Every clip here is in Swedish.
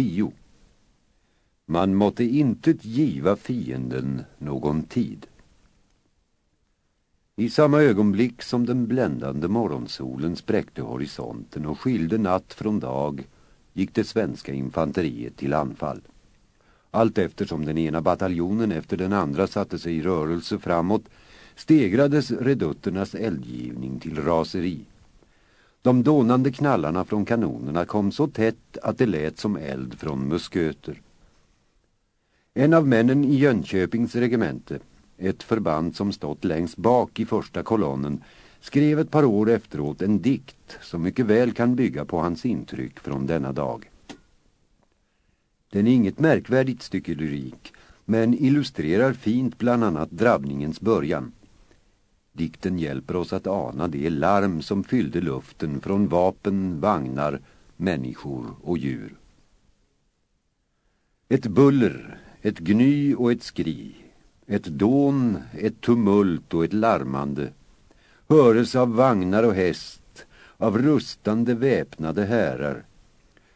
10. Man måtte inte giva fienden någon tid. I samma ögonblick som den bländande morgonsolen spräckte horisonten och skilde natt från dag gick det svenska infanteriet till anfall. Allt eftersom den ena bataljonen efter den andra satte sig i rörelse framåt stegrades redutternas eldgivning till raseri. De dånande knallarna från kanonerna kom så tätt att det lät som eld från musköter. En av männen i Jönköpings regemente, ett förband som stått längst bak i första kolonnen, skrev ett par år efteråt en dikt som mycket väl kan bygga på hans intryck från denna dag. Den är inget märkvärdigt stycke lyrik, men illustrerar fint bland annat drabbningens början. Dikten hjälper oss att ana det larm som fyllde luften från vapen, vagnar, människor och djur. Ett buller, ett gny och ett skri, ett dån, ett tumult och ett larmande höres av vagnar och häst, av rustande väpnade härar,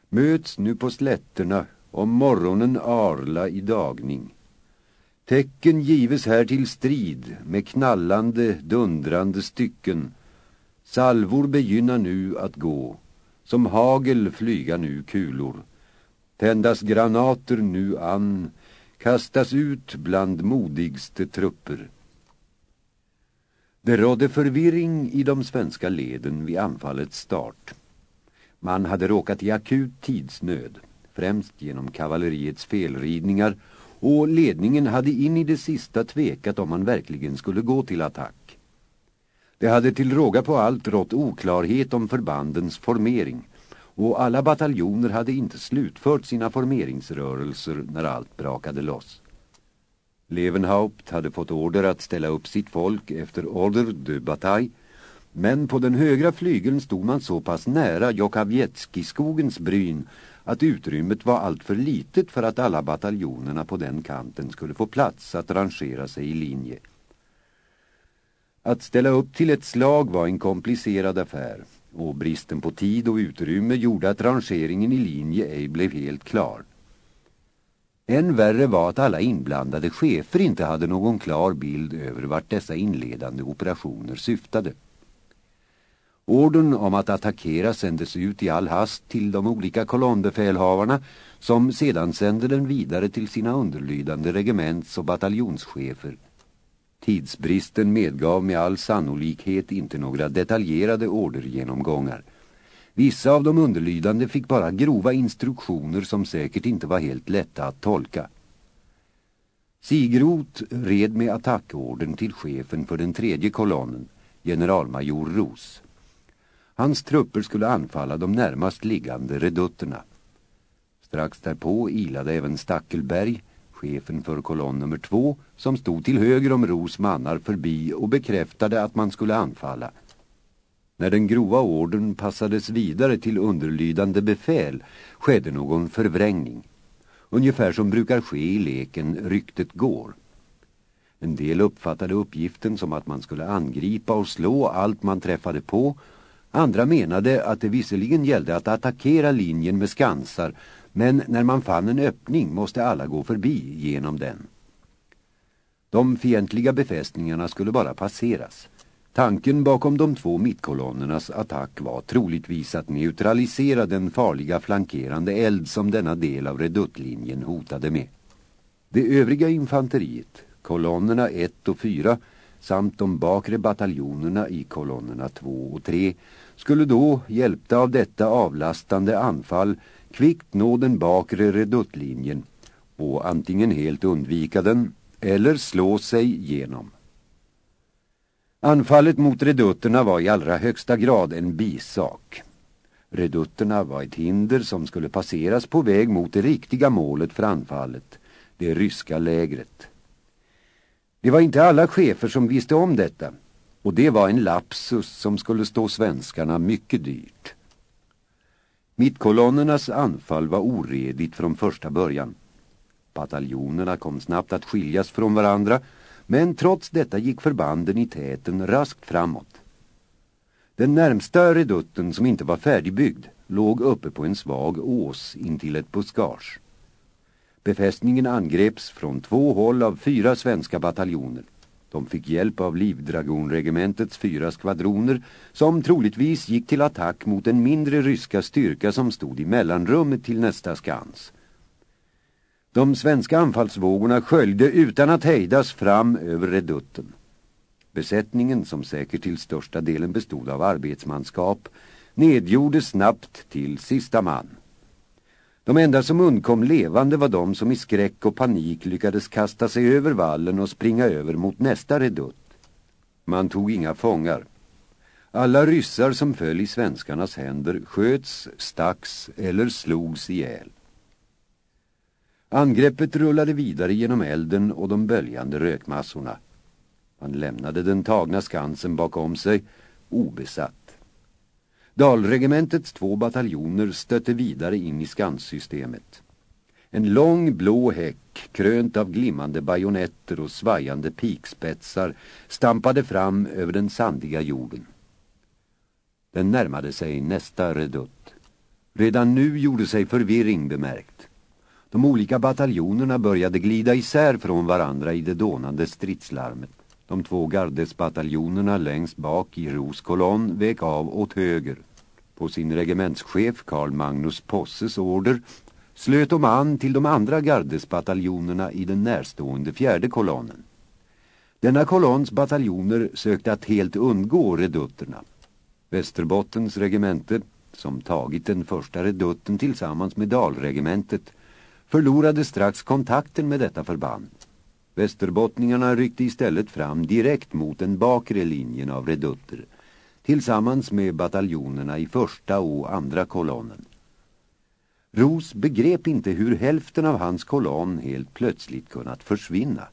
möts nu på slätterna om morgonen arla i dagning. Tecken gives här till strid med knallande, dundrande stycken. Salvor begynna nu att gå, som hagel flyga nu kulor. Tändas granater nu an, kastas ut bland modigste trupper. Det rådde förvirring i de svenska leden vid anfallets start. Man hade råkat i akut tidsnöd, främst genom kavalleriets felridningar och ledningen hade in i det sista tvekat om man verkligen skulle gå till attack. Det hade till råga på allt rått oklarhet om förbandens formering och alla bataljoner hade inte slutfört sina formeringsrörelser när allt brakade loss. Levenhaupt hade fått order att ställa upp sitt folk efter order de bataille men på den högra flygeln stod man så pass nära Jokavjetski-skogens bryn att utrymmet var alltför litet för att alla bataljonerna på den kanten skulle få plats att rangera sig i linje. Att ställa upp till ett slag var en komplicerad affär och bristen på tid och utrymme gjorde att rangeringen i linje ej blev helt klar. Än värre var att alla inblandade chefer inte hade någon klar bild över vart dessa inledande operationer syftade. Orden om att attackera sändes ut i all hast till de olika kolonnbefälhavarna som sedan sände den vidare till sina underlydande regements- och bataljonschefer. Tidsbristen medgav med all sannolikhet inte några detaljerade ordergenomgångar. Vissa av de underlydande fick bara grova instruktioner som säkert inte var helt lätta att tolka. Sigrot red med attackorden till chefen för den tredje kolonnen, generalmajor Ros. Hans trupper skulle anfalla de närmast liggande redutterna. Strax därpå ilade även Stackelberg, chefen för kolonn nummer två, som stod till höger om Ros mannar förbi och bekräftade att man skulle anfalla. När den grova orden passades vidare till underlydande befäl skedde någon förvrängning. Ungefär som brukar ske i leken Ryktet går. En del uppfattade uppgiften som att man skulle angripa och slå allt man träffade på. Andra menade att det visserligen gällde att attackera linjen med skansar men när man fann en öppning måste alla gå förbi genom den. De fientliga befästningarna skulle bara passeras. Tanken bakom de två mittkolonnernas attack var troligtvis att neutralisera den farliga flankerande eld som denna del av reduttlinjen hotade med. Det övriga infanteriet, kolonnerna 1 och 4 samt de bakre bataljonerna i kolonnerna 2 och 3 skulle då, hjälpta av detta avlastande anfall, kvickt nå den bakre reduttlinjen och antingen helt undvika den eller slå sig genom. Anfallet mot redutterna var i allra högsta grad en bisak. Redutterna var ett hinder som skulle passeras på väg mot det riktiga målet för anfallet, det ryska lägret. Det var inte alla chefer som visste om detta, och det var en lapsus som skulle stå svenskarna mycket dyrt. Mittkolonnernas anfall var oredigt från första början. Bataljonerna kom snabbt att skiljas från varandra men trots detta gick förbanden i täten raskt framåt. Den närmsta redutten som inte var färdigbyggd låg uppe på en svag ås intill ett buskage. Befästningen angreps från två håll av fyra svenska bataljoner. De fick hjälp av livdragonregementets fyra skvadroner som troligtvis gick till attack mot en mindre ryska styrka som stod i mellanrummet till nästa skans. De svenska anfallsvågorna sköljde utan att hejdas fram över redutten. Besättningen, som säkert till största delen bestod av arbetsmanskap, nedgjordes snabbt till sista man. De enda som undkom levande var de som i skräck och panik lyckades kasta sig över vallen och springa över mot nästa redutt. Man tog inga fångar. Alla ryssar som föll i svenskarnas händer sköts, stacks eller slogs ihjäl. Angreppet rullade vidare genom elden och de böljande rökmassorna. Man lämnade den tagna skansen bakom sig, obesatt. Dalregementets två bataljoner stötte vidare in i skanssystemet. En lång blå häck, krönt av glimmande bajonetter och svajande pikspetsar, stampade fram över den sandiga jorden. Den närmade sig nästa redutt. Redan nu gjorde sig förvirring bemärkt. De olika bataljonerna började glida isär från varandra i det dånande stridslarmet. De två gardesbataljonerna längst bak i Ros kolonn vek av åt höger. På sin regementschef Karl Magnus Posses order slöt de an till de andra gardesbataljonerna i den närstående fjärde kolonnen. Denna kolonns bataljoner sökte att helt undgå redutterna. Västerbottens regemente, som tagit den första redutten tillsammans med Dalregementet, förlorade strax kontakten med detta förband. Västerbottningarna ryckte istället fram direkt mot den bakre linjen av redutter tillsammans med bataljonerna i första och andra kolonnen. Ros begrep inte hur hälften av hans kolonn helt plötsligt kunnat försvinna.